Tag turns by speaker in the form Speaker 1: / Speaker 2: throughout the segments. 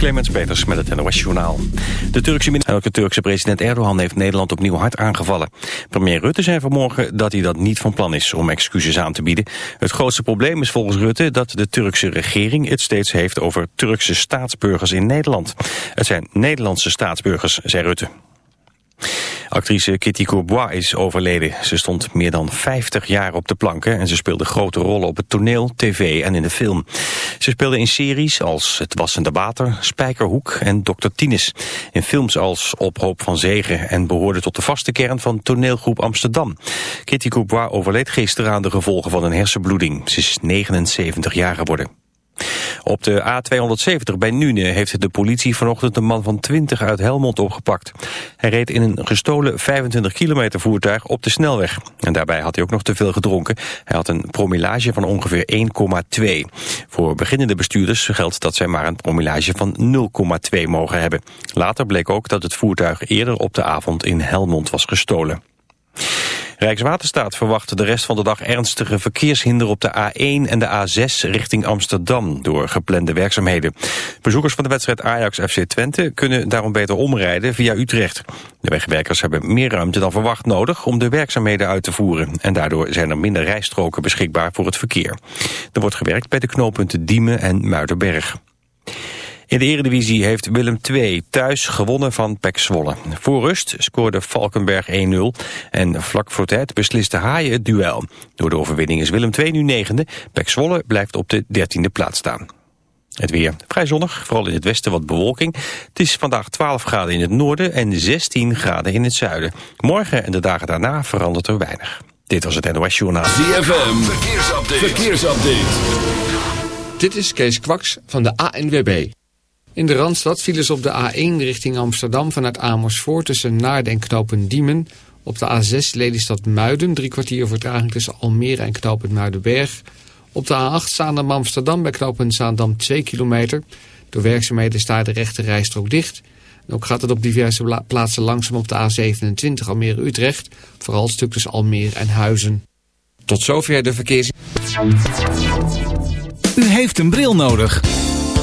Speaker 1: Clemens Peters met het NOS Journaal. De Turkse, de Turkse president Erdogan heeft Nederland opnieuw hard aangevallen. Premier Rutte zei vanmorgen dat hij dat niet van plan is om excuses aan te bieden. Het grootste probleem is volgens Rutte dat de Turkse regering het steeds heeft over Turkse staatsburgers in Nederland. Het zijn Nederlandse staatsburgers, zei Rutte. Actrice Kitty Courbois is overleden. Ze stond meer dan 50 jaar op de planken en ze speelde grote rollen op het toneel, tv en in de film. Ze speelde in series als Het Wassende Water, Spijkerhoek en Dr. Tines. In films als Ophoop van Zegen en behoorde tot de vaste kern van toneelgroep Amsterdam. Kitty Courbois overleed gisteren aan de gevolgen van een hersenbloeding. Ze is 79 jaar geworden. Op de A270 bij Nune heeft de politie vanochtend een man van 20 uit Helmond opgepakt. Hij reed in een gestolen 25 kilometer voertuig op de snelweg. En daarbij had hij ook nog te veel gedronken. Hij had een promillage van ongeveer 1,2. Voor beginnende bestuurders geldt dat zij maar een promillage van 0,2 mogen hebben. Later bleek ook dat het voertuig eerder op de avond in Helmond was gestolen. Rijkswaterstaat verwacht de rest van de dag ernstige verkeershinder op de A1 en de A6 richting Amsterdam door geplande werkzaamheden. Bezoekers van de wedstrijd Ajax-FC Twente kunnen daarom beter omrijden via Utrecht. De wegwerkers hebben meer ruimte dan verwacht nodig om de werkzaamheden uit te voeren. En daardoor zijn er minder rijstroken beschikbaar voor het verkeer. Er wordt gewerkt bij de knooppunten Diemen en Muiderberg. In de Eredivisie heeft Willem II thuis gewonnen van PEC Zwolle. Voor rust scoorde Valkenberg 1-0 en vlak voor tijd besliste Haaien het duel. Door de overwinning is Willem II nu negende. PEC Zwolle blijft op de dertiende plaats staan. Het weer vrij zonnig, vooral in het westen wat bewolking. Het is vandaag 12 graden in het noorden en 16 graden in het zuiden. Morgen en de dagen daarna verandert er weinig. Dit was het NOS Journaal.
Speaker 2: ZFM, verkeersupdate. verkeersupdate. Dit is Kees Kwaks van de ANWB. In de Randstad vielen ze op de A1 richting Amsterdam vanuit Amersfoort tussen Naarden en Knopen Diemen. Op de A6 Lelystad Muiden, drie kwartier vertraging tussen Almere en Knopen Muidenberg. Op de A8 Zaandam Amsterdam bij Knopen Zaandam 2 kilometer. Door werkzaamheden staat de rechte rijstrook dicht. En ook gaat het op diverse plaatsen langzaam op de A27 Almere-Utrecht. Vooral het stuk tussen Almere en Huizen. Tot zover de verkeers...
Speaker 3: U heeft een bril nodig.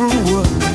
Speaker 4: It's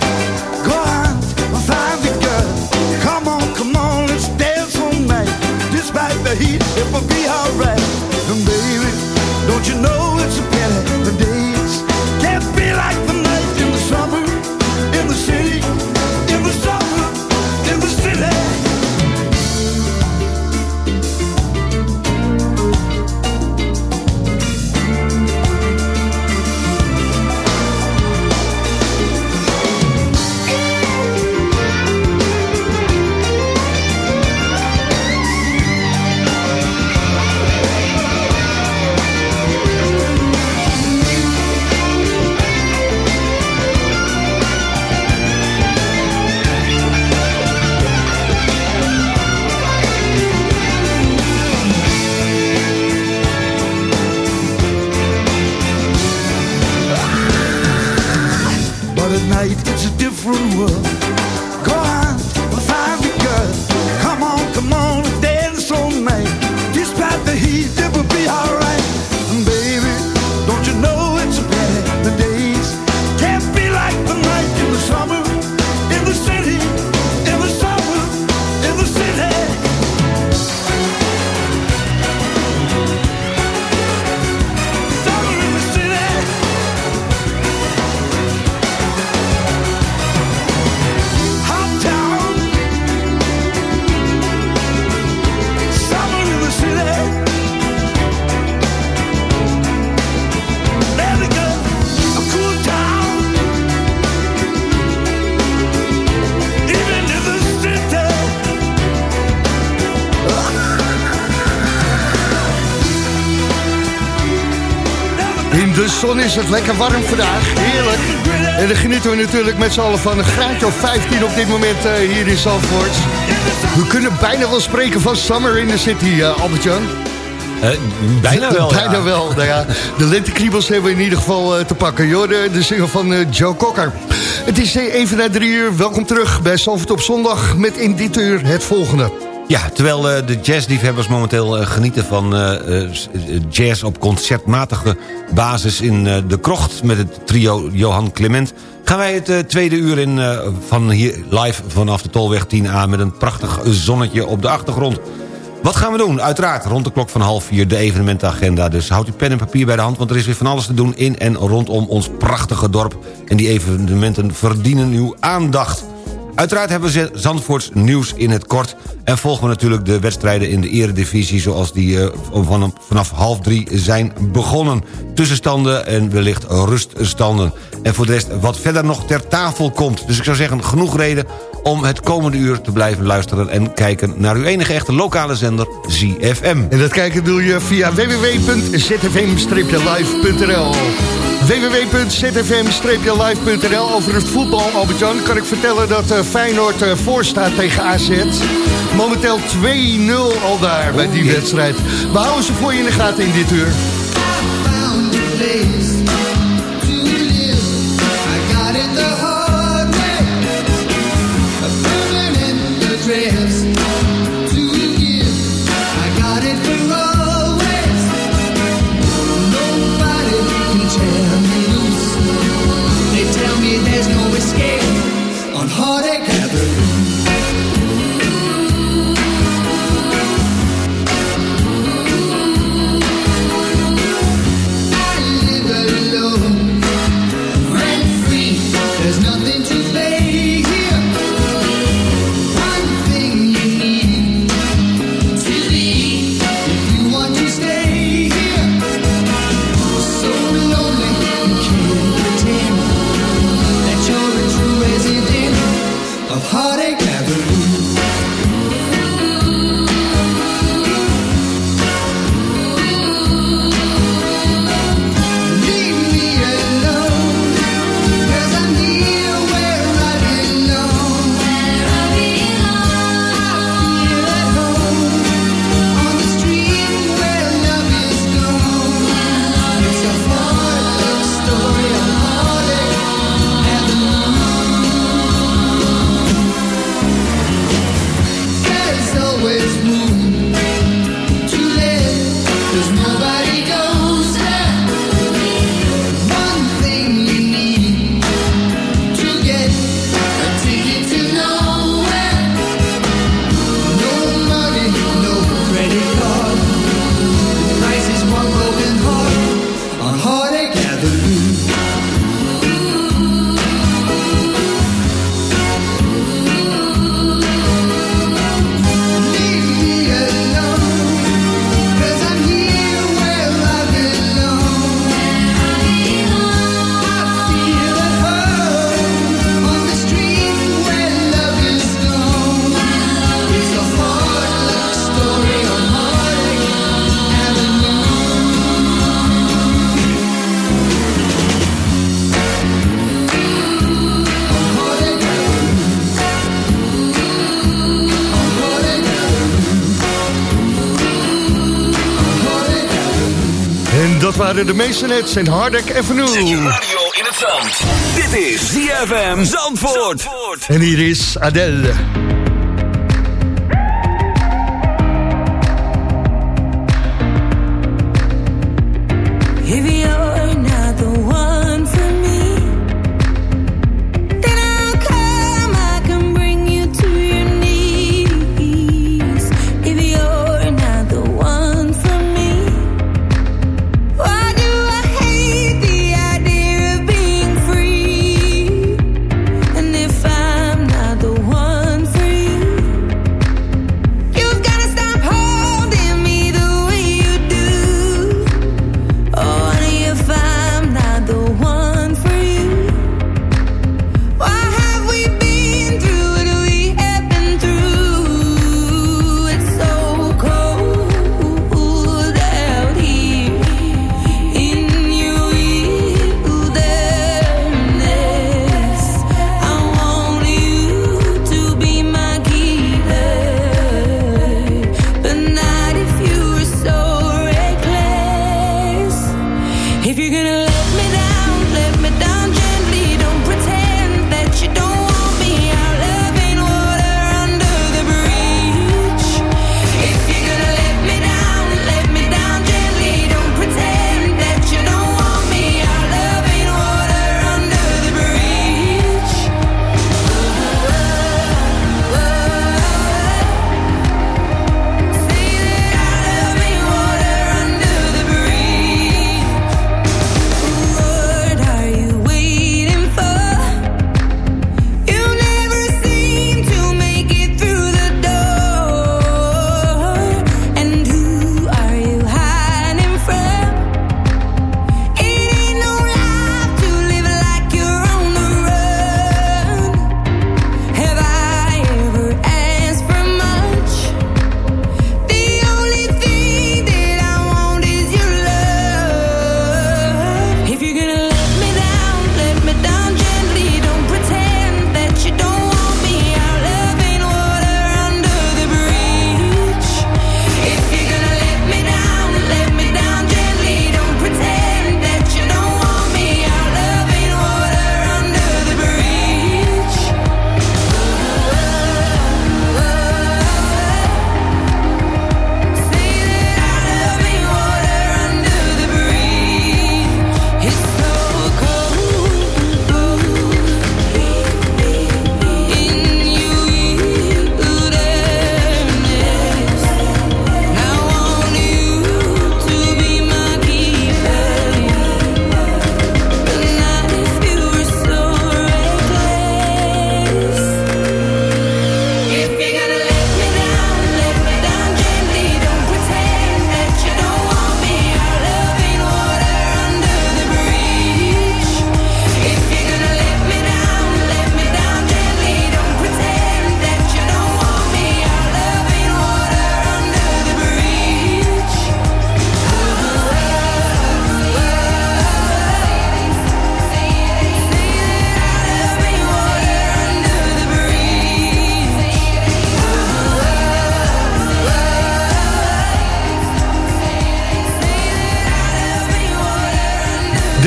Speaker 4: In
Speaker 5: de zon is het lekker warm vandaag. Heerlijk. En dan genieten we natuurlijk met z'n allen van een graadje of 15 op dit moment eh, hier in Zandvoort. We kunnen bijna wel spreken van Summer in the City, uh, Albert-Jan.
Speaker 6: Eh, bijna wel, ja.
Speaker 5: Bijna wel, nou ja. De lentekriebels hebben we in ieder geval eh, te pakken. Joh, de, single van eh, Joe Cocker. Het is eh, even na drie uur. Welkom terug bij Zandvoort op zondag met in dit uur het volgende.
Speaker 6: Ja, terwijl eh, de jazzliefhebbers momenteel eh, genieten van eh, jazz op concertmatige basis in de krocht met het trio Johan Clement, gaan wij het tweede uur in van hier live vanaf de Tolweg 10A met een prachtig zonnetje op de achtergrond. Wat gaan we doen? Uiteraard rond de klok van half vier de evenementenagenda. Dus houd uw pen en papier bij de hand, want er is weer van alles te doen in en rondom ons prachtige dorp. En die evenementen verdienen uw aandacht. Uiteraard hebben we Zandvoorts nieuws in het kort... en volgen we natuurlijk de wedstrijden in de eredivisie... zoals die eh, van, vanaf half drie zijn begonnen. Tussenstanden en wellicht ruststanden. En voor de rest wat verder nog ter tafel komt. Dus ik zou zeggen, genoeg reden om het komende uur te blijven luisteren... en kijken naar uw enige echte lokale zender, ZFM.
Speaker 5: En dat kijken doe je via www.zfm-live.nl www.zfm-live.nl Over het voetbal, Albert-Jan, kan ik vertellen dat eh, Feyenoord eh, voor staat tegen AZ. Momenteel 2-0 al daar bij die wedstrijd. We houden ze voor je in de gaten in dit uur.
Speaker 7: Waren de Masonets en Hardek Avenue.
Speaker 8: Zet je radio in het zand. Dit is ZFM Zandvoort.
Speaker 7: En hier is Adele.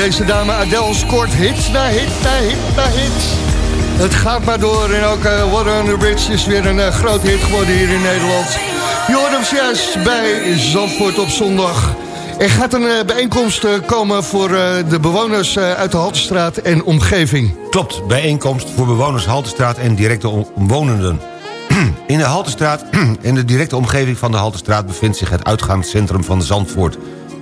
Speaker 7: Deze dame Adele scoort hit na hit na hit na hit. Het gaat maar door en ook uh, Water on the Bridge is weer een uh, groot hit geworden hier in Nederland. Hem juist bij Zandvoort op zondag. Er gaat een uh, bijeenkomst komen voor de bewoners uit de Haltestraat en omgeving.
Speaker 6: Klopt, bijeenkomst voor bewoners Haltestraat en directe omwonenden. In de Haltestraat en de directe omgeving van de Haltestraat... bevindt zich het uitgaanscentrum van Zandvoort.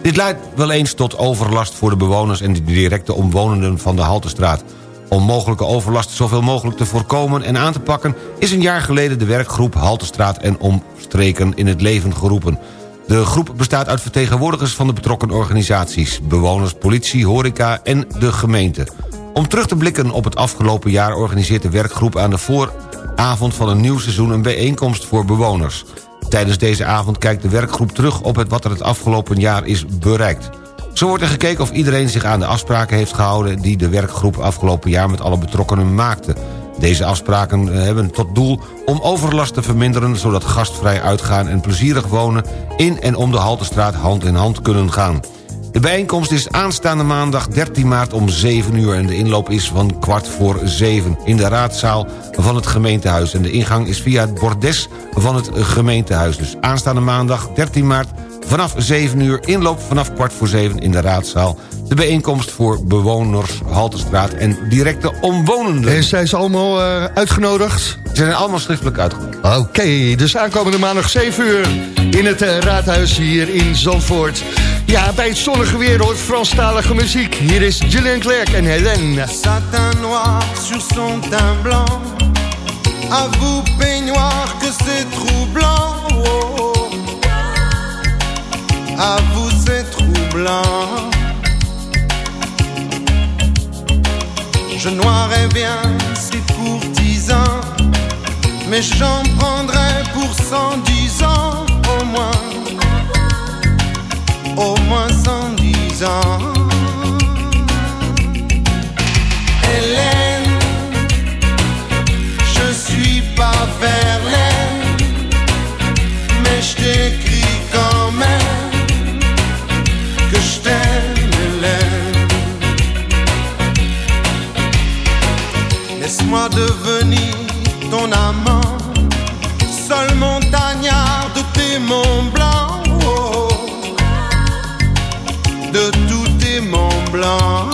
Speaker 6: Dit leidt wel eens tot overlast voor de bewoners... en de directe omwonenden van de Haltestraat. Om mogelijke overlast zoveel mogelijk te voorkomen en aan te pakken... is een jaar geleden de werkgroep Haltestraat en Omstreken in het leven geroepen. De groep bestaat uit vertegenwoordigers van de betrokken organisaties... bewoners, politie, horeca en de gemeente. Om terug te blikken op het afgelopen jaar... organiseert de werkgroep aan de vooravond van een nieuw seizoen... een bijeenkomst voor bewoners. Tijdens deze avond kijkt de werkgroep terug op het wat er het afgelopen jaar is bereikt. Zo wordt er gekeken of iedereen zich aan de afspraken heeft gehouden... die de werkgroep afgelopen jaar met alle betrokkenen maakte. Deze afspraken hebben tot doel om overlast te verminderen... zodat gastvrij uitgaan en plezierig wonen in en om de Haltestraat hand in hand kunnen gaan. De bijeenkomst is aanstaande maandag 13 maart om 7 uur... en de inloop is van kwart voor 7 in de raadzaal van het gemeentehuis. En de ingang is via het bordes van het gemeentehuis. Dus aanstaande maandag 13 maart vanaf 7 uur... inloop vanaf kwart voor 7 in de raadzaal de bijeenkomst voor bewoners Haltestraat en directe omwonenden.
Speaker 5: En zijn ze allemaal uh, uitgenodigd?
Speaker 6: Ze zijn allemaal schriftelijk uitgenodigd.
Speaker 5: Oké, okay, dus aankomende maandag 7 uur in het uh, raadhuis hier in Zandvoort. Ja, bij het zonnige weer hoort Franstalige muziek. Hier is Julien Clerc en Hélène.
Speaker 9: Satin noir sur son teint blanc À vous peignoir que c'est troublant oh, oh. À vous c'est troublant Je noirais bien ces courtisans, mais j'en prendrais pour cent dix ans au moins, au moins cent dix ans. Hélène, je suis pas Verlaine, mais je t'écris quand même que je t'aime, Hélène. Laisse-moi devenir ton amant, seul montagnard de tes monts blancs, de tous tes monts blancs.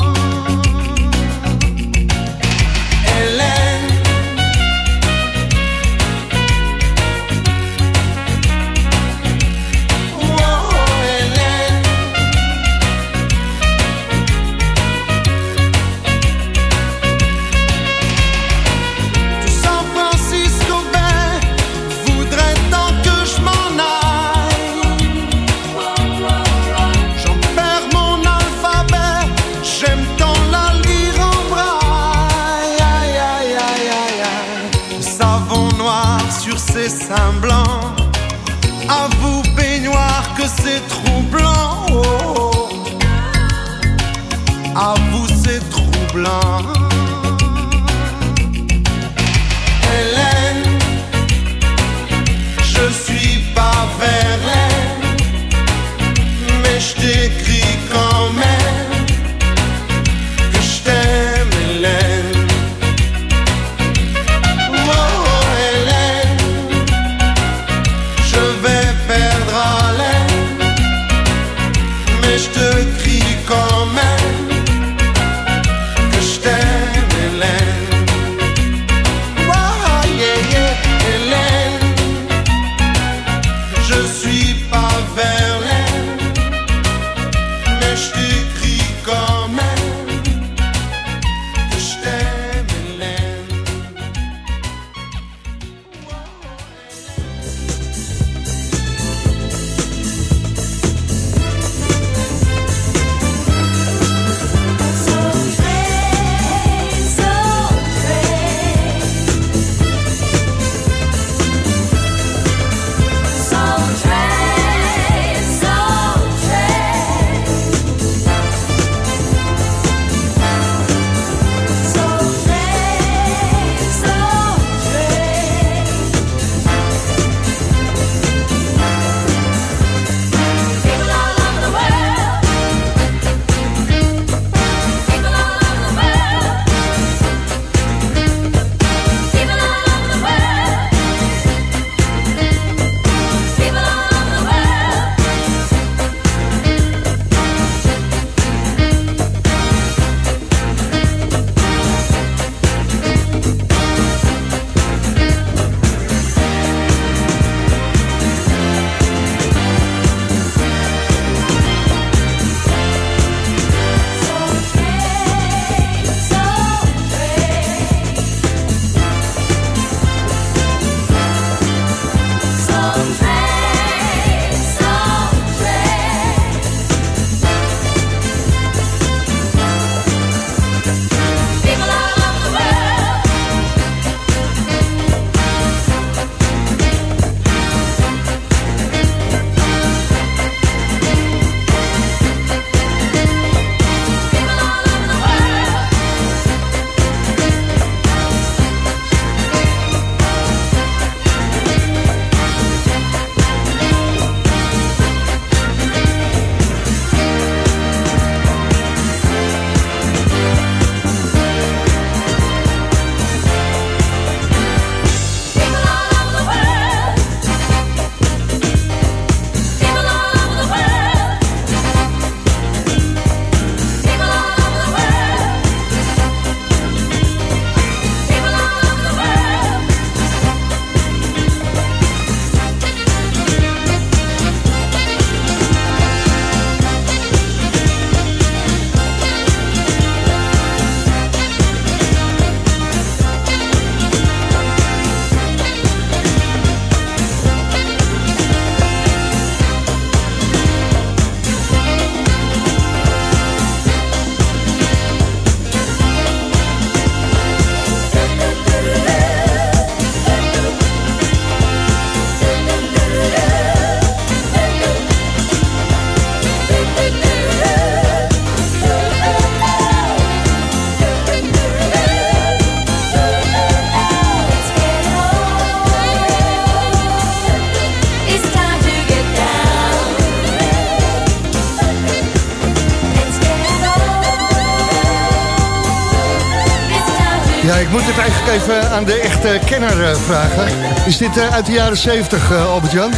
Speaker 5: Even aan de echte kenner eh, vragen. Is dit eh, uit de jaren 70, eh, Albert-Jan?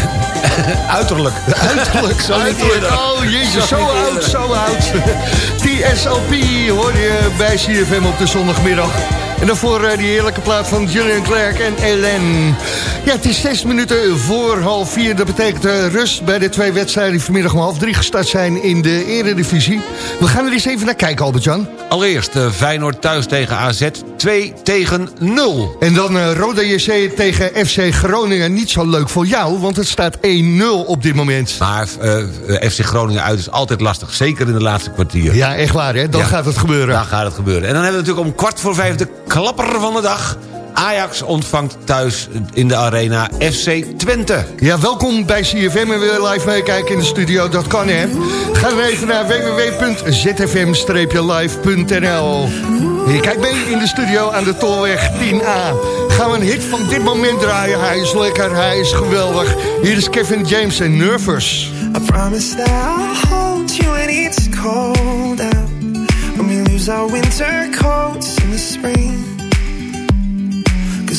Speaker 6: Uiterlijk.
Speaker 5: Uiterlijk, zo
Speaker 6: Uiterlijk.
Speaker 5: Oh jezus, zo oud, zo oud. TSLP hoor je bij CFM op de zondagmiddag. En daarvoor die heerlijke plaat van Julian Clerk en Ellen. Ja, het is zes minuten voor half vier. Dat betekent eh, rust bij de twee wedstrijden die vanmiddag om half drie gestart zijn in de eredivisie. We gaan er eens even naar kijken, Albert-Jan.
Speaker 6: Allereerst eh, Feyenoord thuis tegen AZ. 2 tegen 0.
Speaker 5: En dan eh Roda JC tegen FC Groningen. Niet zo leuk voor jou, want het staat 1-0 op dit moment.
Speaker 6: Maar FC Groningen uit is altijd lastig. Zeker in de laatste kwartier.
Speaker 5: Ja, echt waar, hè? Dan
Speaker 6: Ja.
Speaker 5: gaat het gebeuren.
Speaker 6: Daar gaat het gebeuren. En dan hebben we natuurlijk om kwart voor vijf de klapper van de dag. Ajax ontvangt thuis in de arena FC Twente.
Speaker 5: Ja, welkom bij CFM en wil je live meekijken in de studio? Dat kan, hè? Ga dan even naar www.zfm-live.nl Je kijkt mee in de studio aan de Tolweg 10A. Gaan we een hit van dit moment draaien. Hij is lekker, hij is geweldig. Hier is Kevin James en Nervous.
Speaker 10: I promise that I'll hold you when it's cold out. When we lose our winter coats in the spring.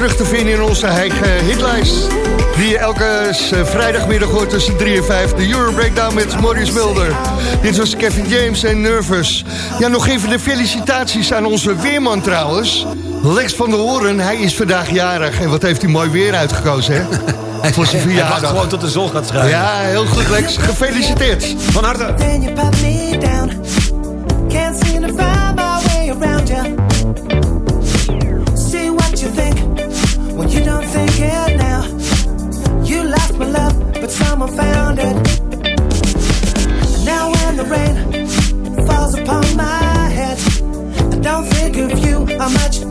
Speaker 5: terug te vinden in onze eigen hitlijst. Die je elke eh, vrijdagmiddag hoort tussen 3 en 5. De Euro Breakdown met Maurice Mulder. Dit was Kevin James en Nervous. Ja, nog even de felicitaties aan onze weerman trouwens. Lex van der Hoorn, hij is vandaag jarig. En wat heeft hij mooi weer uitgekozen, hè? Voor zijn
Speaker 6: Hij wacht
Speaker 5: verjaardag.
Speaker 6: gewoon tot de zon gaat schijnen.
Speaker 5: Ja, heel goed Lex. Gefeliciteerd.
Speaker 6: Van harte.
Speaker 11: Someone found it. Now when the rain falls upon my head, I don't think of you how much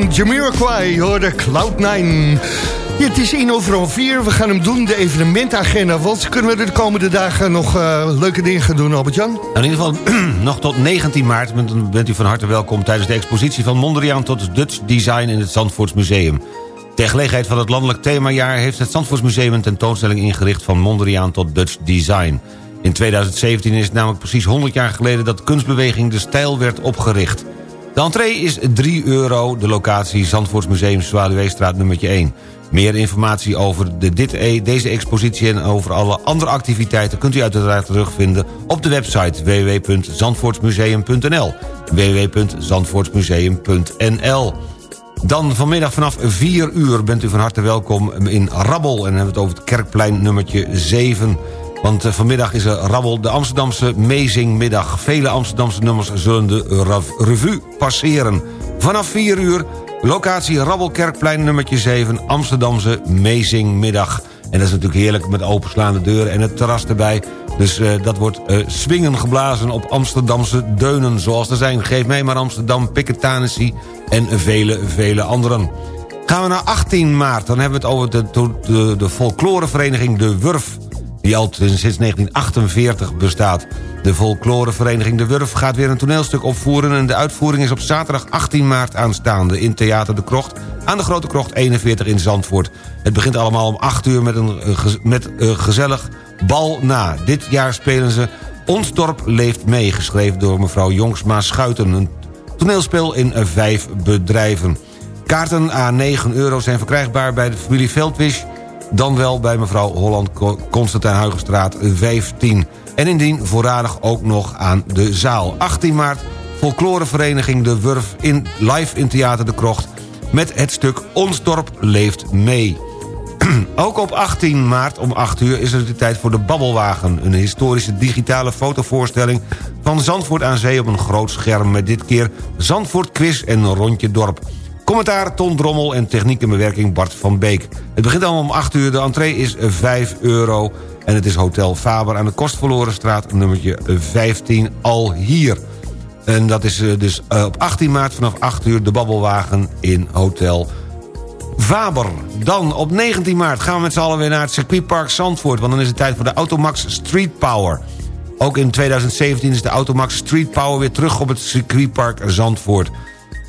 Speaker 5: van Jamiroquai, hoorde Cloud9. Ja, het is 1 over half 4. We gaan hem doen, de evenementagenda. Wat kunnen we de komende dagen nog eh, leuke dingen gaan doen, Albert-Jan?
Speaker 6: Nou, in ieder geval nog tot 19 maart bent, bent u van harte welkom... tijdens de expositie van Mondriaan tot Dutch Design in het Zandvoorts Museum. Ter gelegenheid van het landelijk themajaar... heeft het Zandvoorts Museum een tentoonstelling ingericht... van Mondriaan tot Dutch Design. In 2017 is het namelijk precies 100 jaar geleden... dat kunstbeweging De Stijl werd opgericht. De entree is 3 euro, de locatie Zandvoorts Museum Zwaluweestraat nummertje 1. Meer informatie over de, dit, e- deze expositie en over alle andere activiteiten... kunt u uiteraard terugvinden op de website www.zandvoortsmuseum.nl www.zandvoortsmuseum.nl Dan vanmiddag vanaf 4 uur bent u van harte welkom in Rabbel... en hebben we het over het kerkplein nummertje 7... Want eh, vanmiddag is er Rabbel de Amsterdamse Mezingmiddag. Vele Amsterdamse nummers zullen de revue passeren. Vanaf 4 uur, locatie Rabbel Kerkplein nummertje 7... Amsterdamse Mezingmiddag. En dat is natuurlijk heerlijk met openslaande deuren en het terras erbij. Dus eh, dat wordt eh, swingen geblazen op Amsterdamse deunen. Zoals er zijn, Geef mij maar Amsterdam, Piketanissie en vele, vele anderen. Gaan we naar 18 maart, dan hebben we het over de, de, de folklorevereniging De Wurf die al sinds 1948 bestaat. De folklorevereniging De Wurf gaat weer een toneelstuk opvoeren... en de uitvoering is op zaterdag 18 maart aanstaande... in Theater De Krocht aan de Grote Krocht 41 in Zandvoort. Het begint allemaal om 8 uur met een, eh, met een gezellig bal na. Dit jaar spelen ze Ons Dorp Leeft Mee... geschreven door mevrouw Jongsma Schuiten. Een toneelspel in eh, vijf bedrijven. Kaarten aan 9 euro zijn verkrijgbaar bij de familie Veldwisch dan wel bij mevrouw Holland Constantijn Huigenstraat 15. En indien voorradig ook nog aan de zaal. 18 maart, folklorevereniging De Wurf in, live in Theater de Krocht... met het stuk Ons Dorp Leeft Mee. Ook op 18 maart om 8 uur is het de tijd voor de Babbelwagen. Een historische digitale fotovoorstelling van Zandvoort aan Zee... op een groot scherm met dit keer Zandvoort Quiz en rondje dorp. Commentaar Ton Drommel en techniek en bewerking Bart van Beek. Het begint allemaal om 8 uur, de entree is 5 euro... en het is Hotel Faber aan de Kostverlorenstraat, nummertje 15, al hier. En dat is eh, dus eh, op 18 maart vanaf 8 uur de Babbelwagen in Hotel Faber. Dan op 19 maart gaan we met z'n allen weer naar het circuitpark Zandvoort... want dan is het tijd voor de Automax Street Power. Ook in 2017 is de Automax Street Power weer terug op het circuitpark Zandvoort.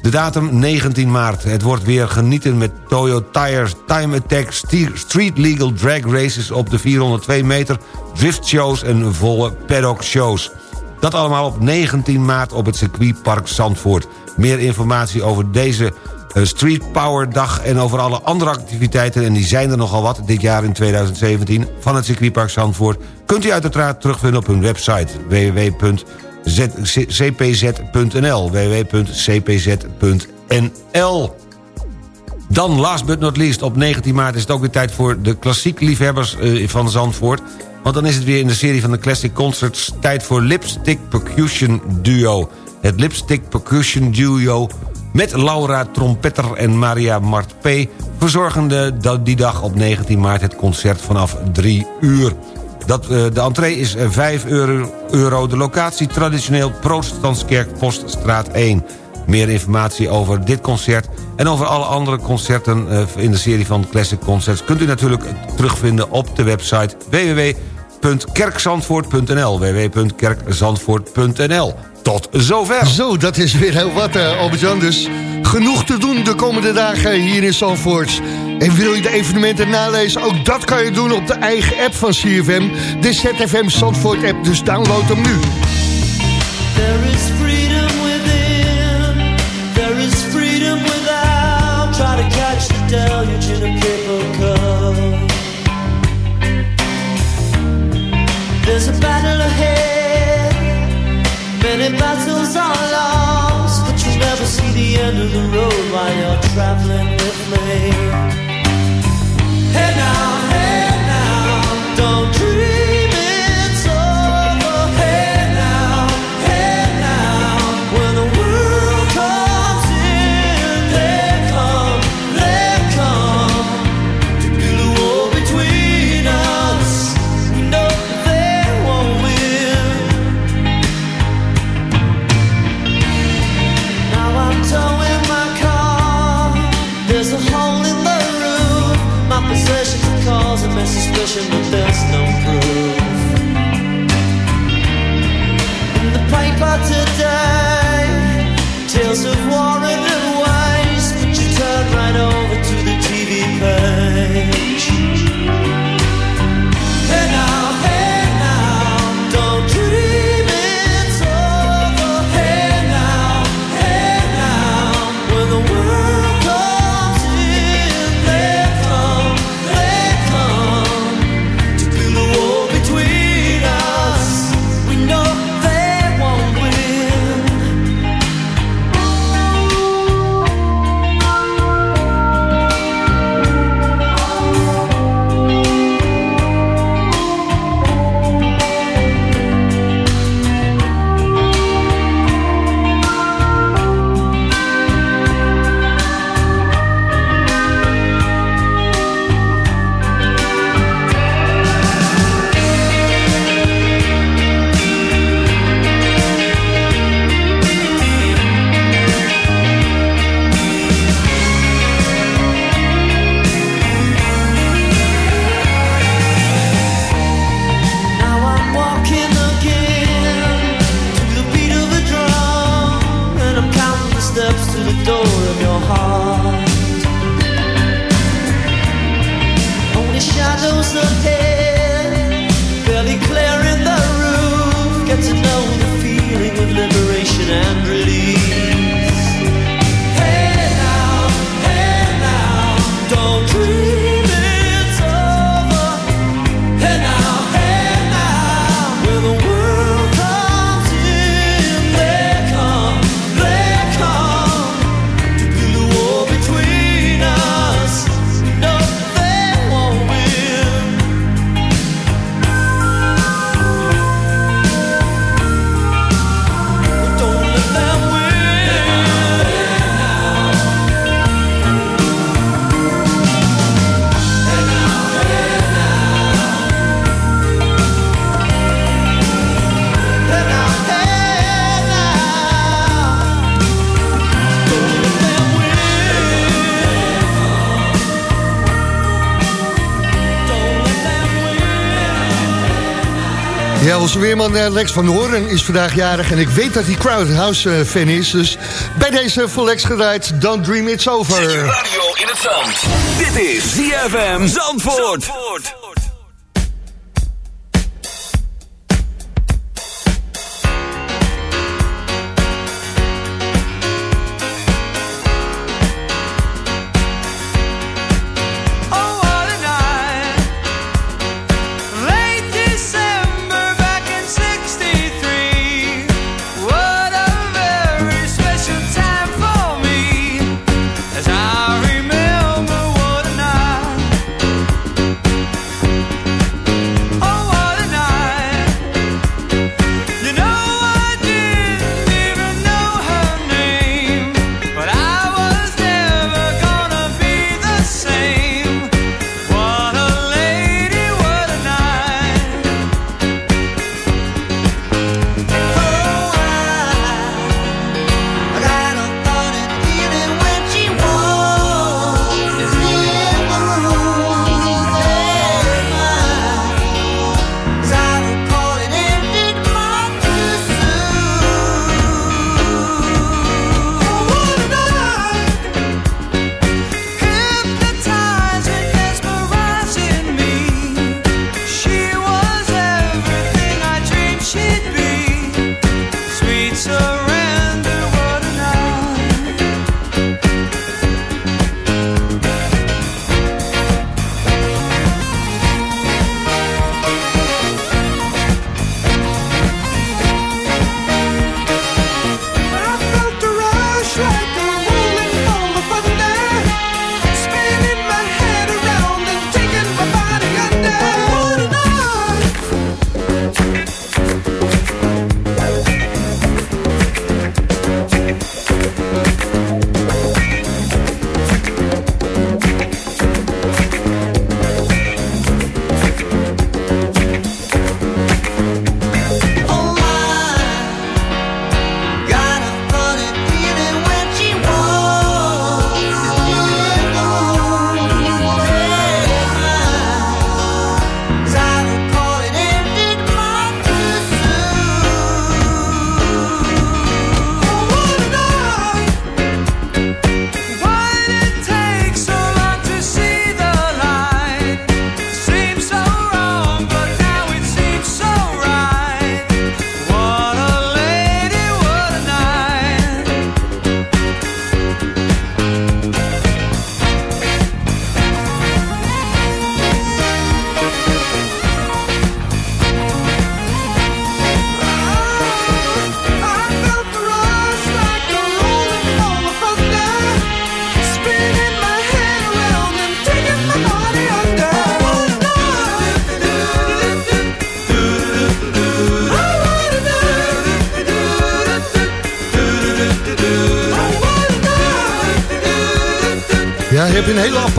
Speaker 6: De datum 19 maart. Het wordt weer genieten met Toyo Tires, Time Attack, Street Legal Drag Races op de 402 meter, drift shows en volle paddock shows. Dat allemaal op 19 maart op het circuitpark Zandvoort. Meer informatie over deze eh, Street Power Dag en over alle andere activiteiten... en die zijn er nogal wat dit jaar in 2017 van het circuitpark Zandvoort... kunt u uiteraard terugvinden op hun website www.cpz.nl www.cpz.nl dan, last but not least, op 19 maart is het ook weer tijd voor de klassiek liefhebbers eh, van Zandvoort. Want dan is het weer in de serie van de Classic Concerts tijd voor Lipstick Percussion Duo. Het Lipstick Percussion Duo met Laura Trompetter en Maria Martpe... verzorgen de, die dag op 19 maart het concert vanaf 3 uur. Dat, eh, de entree is 5 euro, euro. De locatie traditioneel Protestantskerk Poststraat 1. Meer informatie over dit concert en over alle andere concerten eh, in de serie van Classic Concerts... kunt u natuurlijk terugvinden op de website www.kerkzandvoort.nl www.kerkzandvoort.nl Tot zover.
Speaker 5: Zo, dat is weer heel wat, uh, Albert-Jan. Dus genoeg te doen de komende dagen hier in Zandvoort. En wil je de evenementen nalezen? Ook dat kan je doen op de eigen app van CFM. De ZFM Zandvoort app, dus download hem nu.
Speaker 12: There is freedom within, there is freedom without. Try to catch the deluge in a paper cup. There's a battle ahead, many battles are end of the road while you're traveling with me.
Speaker 5: Weerman eh, Lex van Hoorn is vandaag jarig... en ik weet dat hij Crowdhouse-fan is. Dus bij deze voor Lex gedraaid, Don't Dream It's Over.
Speaker 13: Radio in het zand. Dit is ZFM Zandvoort.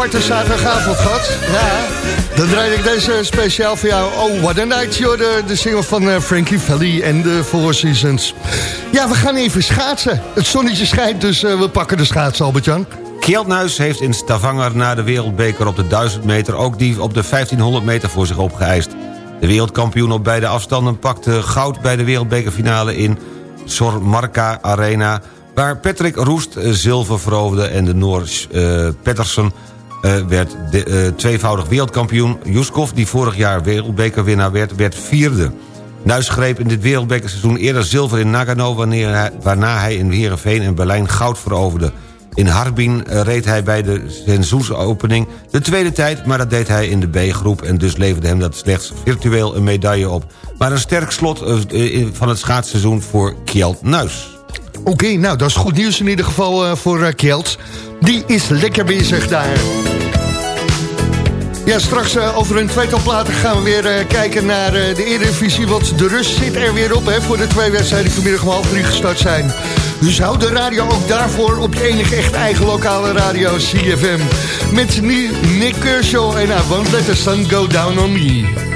Speaker 12: Aparte zaterdagavond gehad. Ja, dan draai ik deze speciaal voor jou. Oh, what a night, joh, de, single van eh, Frankie Valli en de Four Seasons. Ja, we gaan even schaatsen. Het zonnetje schijnt, dus eh, we pakken de schaatsen, Albert-Jan.
Speaker 6: Kjeldnuis heeft in Stavanger na de wereldbeker op de 1000 meter... ook die op de 1500 meter voor zich opgeëist. De wereldkampioen op beide afstanden pakte goud bij de wereldbekerfinale in Sormarka Arena... waar Patrick Roest eh, zilver veroverde en de Noor eh Pettersson eh, werd de, eh, tweevoudig wereldkampioen. Juskov, die vorig jaar wereldbekerwinnaar werd, werd vierde. Nuis greep in dit wereldbekerseizoen eerder zilver in Nagano... Wanneer waarna hij in Heerenveen en Berlijn goud veroverde. In Harbin eh, reed hij bij de seizoensopening de tweede tijd... maar dat deed hij in de B-groep en dus leverde hem dat slechts virtueel een medaille op. Maar een sterk slot van het schaatsseizoen voor Kjeld Nuis.
Speaker 12: Oké, nou, dat is goed nieuws in ieder geval eh, voor uh, Kjeld. Die is lekker bezig daar. Ja, straks eh, over een tweetal platen gaan we weer kijken naar de Eredivisie. Want de rust zit er weer op hè, voor de twee wedstrijden die vanmiddag om half drie gestart zijn. Dus hou de radio ook daarvoor op je enige echt eigen lokale radio CFM. Met nu Nick Kershaw en I Won't Let the Sun Go Down On Me.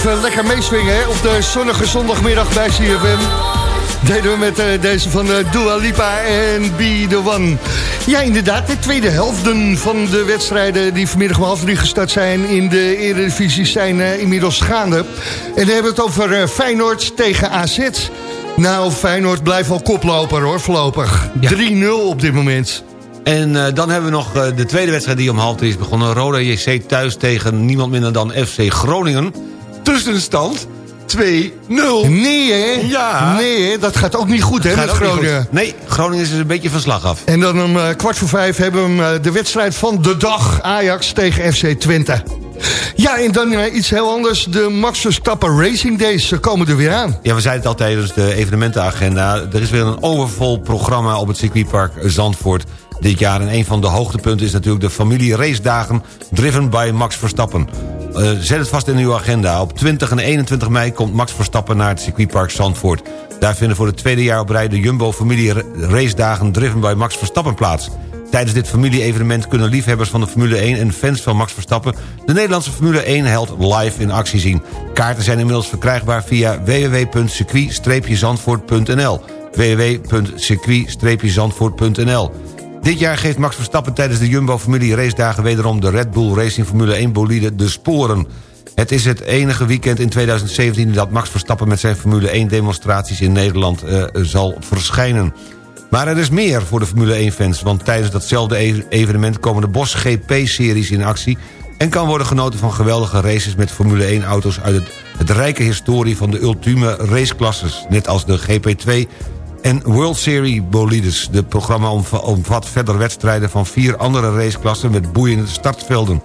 Speaker 5: Even lekker meeswingen hè, op de zonnige zondagmiddag bij CFM. Deden we met eh, deze van de Dua Lipa en Be The One. Ja, inderdaad, de tweede helften van de wedstrijden... die vanmiddag om half drie gestart zijn in de Eredivisie... zijn eh, inmiddels gaande. En dan hebben we het over eh, Feyenoord tegen AZ. Nou, Feyenoord blijft wel koploper hoor, voorlopig. 3-0 op dit moment.
Speaker 6: En eh, dan hebben we nog eh, de tweede wedstrijd die om half drie is begonnen. Roda JC thuis tegen niemand minder dan FC Groningen. Tussenstand 2-0.
Speaker 5: Nee hè?
Speaker 6: Ja.
Speaker 5: Nee hè, dat gaat ook niet goed hè, met Groningen.
Speaker 6: Nee, Groningen is dus een beetje van slag af.
Speaker 5: En dan om eh, kwart voor vijf hebben we eh, de wedstrijd van de dag. Ajax tegen FC Twente. Ja, en dan eh, iets heel anders. De Max Verstappen Racing Days ze komen er weer aan.
Speaker 6: Ja, we zeiden het al tijdens de evenementenagenda. Er is weer een overvol programma op het circuitpark Zandvoort dit jaar. En een van de hoogtepunten is natuurlijk de familie racedagen... driven by Max Verstappen. Eh, zet het vast in uw agenda. Op 20 en 21 mei komt Max Verstappen naar het circuitpark Zandvoort. Daar vinden voor het tweede jaar op rij de Jumbo familie Ra- racedagen... driven by Max Verstappen plaats. Tijdens dit familie-evenement kunnen liefhebbers van de Formule 1... en fans van Max Verstappen de Nederlandse Formule 1-held live in actie zien. Kaarten zijn inmiddels verkrijgbaar via www.circuit-zandvoort.nl www.circuit-zandvoort.nl Dit jaar geeft Max Verstappen tijdens de Jumbo-familie racedagen... wederom de Red Bull Racing Formule 1 bolide de sporen. Het is het enige weekend in 2017 dat Max Verstappen... met zijn Formule 1-demonstraties in Nederland eh, zal verschijnen. Maar er is meer voor de Formule 1-fans... want tijdens datzelfde e- evenement komen de Bosch GP-series in actie... en kan worden genoten van geweldige races met Formule 1-auto's... uit het, het rijke historie van de ultieme raceklasses... net als de GP2 en World Series bolides. Het programma omva- omvat verder wedstrijden van vier andere raceklassen... met boeiende startvelden.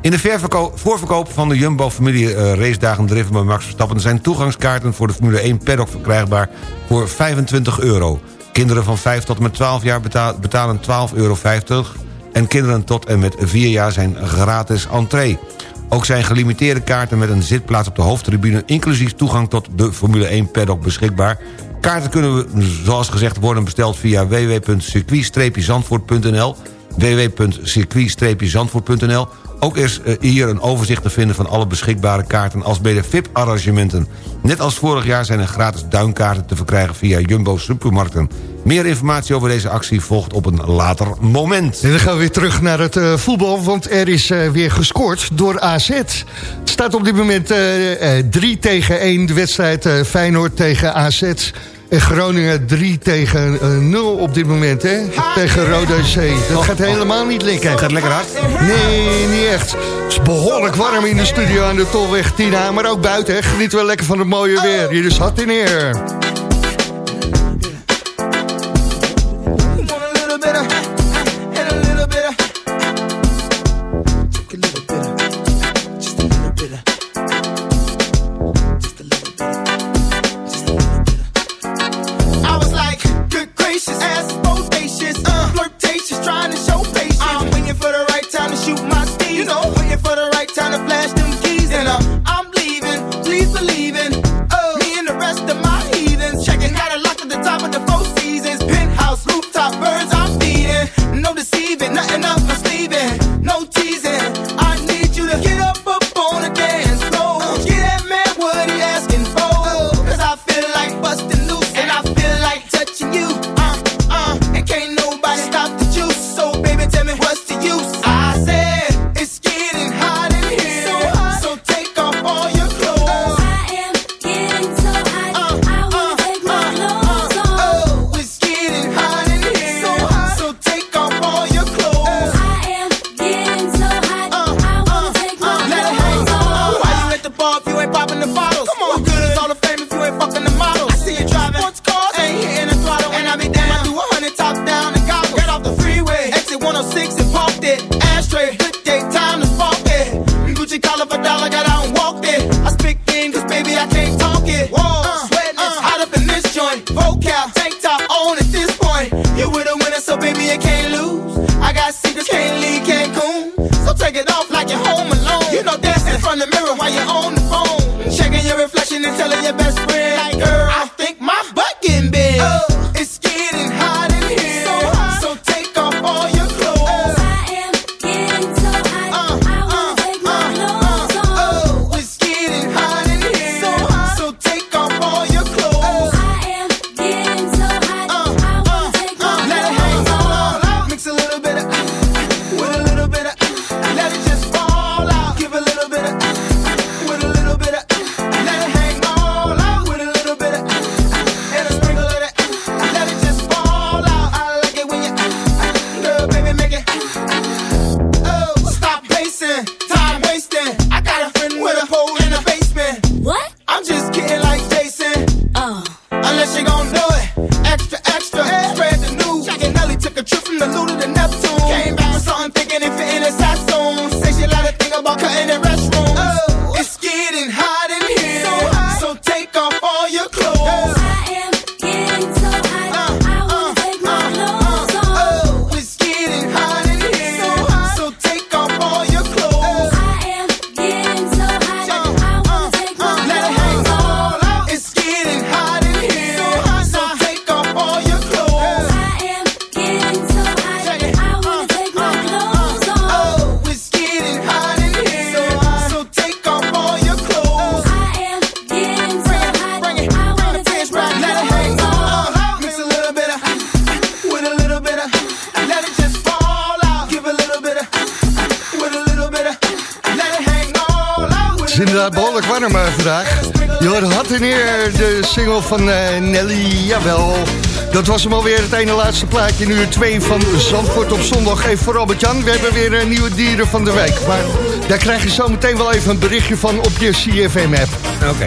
Speaker 6: In de voorverkoop van de Jumbo-familie eh, racedagen driven bij Max Verstappen... zijn toegangskaarten voor de Formule 1 paddock verkrijgbaar voor 25 euro. Kinderen van 5 tot en met 12 jaar beta- betalen 12,50 euro... en kinderen tot en met 4 jaar zijn gratis entree. Ook zijn gelimiteerde kaarten met een zitplaats op de hoofdtribune... inclusief toegang tot de Formule 1 paddock beschikbaar. Kaarten kunnen, zoals gezegd, worden besteld via www.circuit-zandvoort.nl www.circuit-zandvoort.nl Ook is eh, hier een overzicht te vinden van alle beschikbare kaarten... als bij de VIP-arrangementen. Net als vorig jaar zijn er gratis duinkaarten te verkrijgen... via Jumbo Supermarkten. Meer informatie over deze actie volgt op een later moment.
Speaker 5: En dan gaan we weer terug naar het eh, voetbal, want er is eh, weer gescoord door AZ. Het staat op dit moment eh, eh, 3 tegen 1, de wedstrijd Feyenoord tegen AZ. En Groningen 3 tegen eh, 0 op dit moment, hè? Tegen Rode C. Dat gaat helemaal niet lekker.
Speaker 6: Gaat lekker hard?
Speaker 5: Nee, niet echt. Het is behoorlijk warm in de studio aan de Tolweg Tina. Maar ook buiten, hè? genieten we lekker van het mooie weer. Hier is Hot in Air. van eh, Nelly, jawel. Dat was hem alweer het ene laatste plaatje. Nu 2 van Zandvoort op zondag. Even voor Robert Jan. we hebben weer een nieuwe dieren van de week. Maar daar krijg je zo meteen wel even een berichtje van op je CFM-app.
Speaker 12: Oké.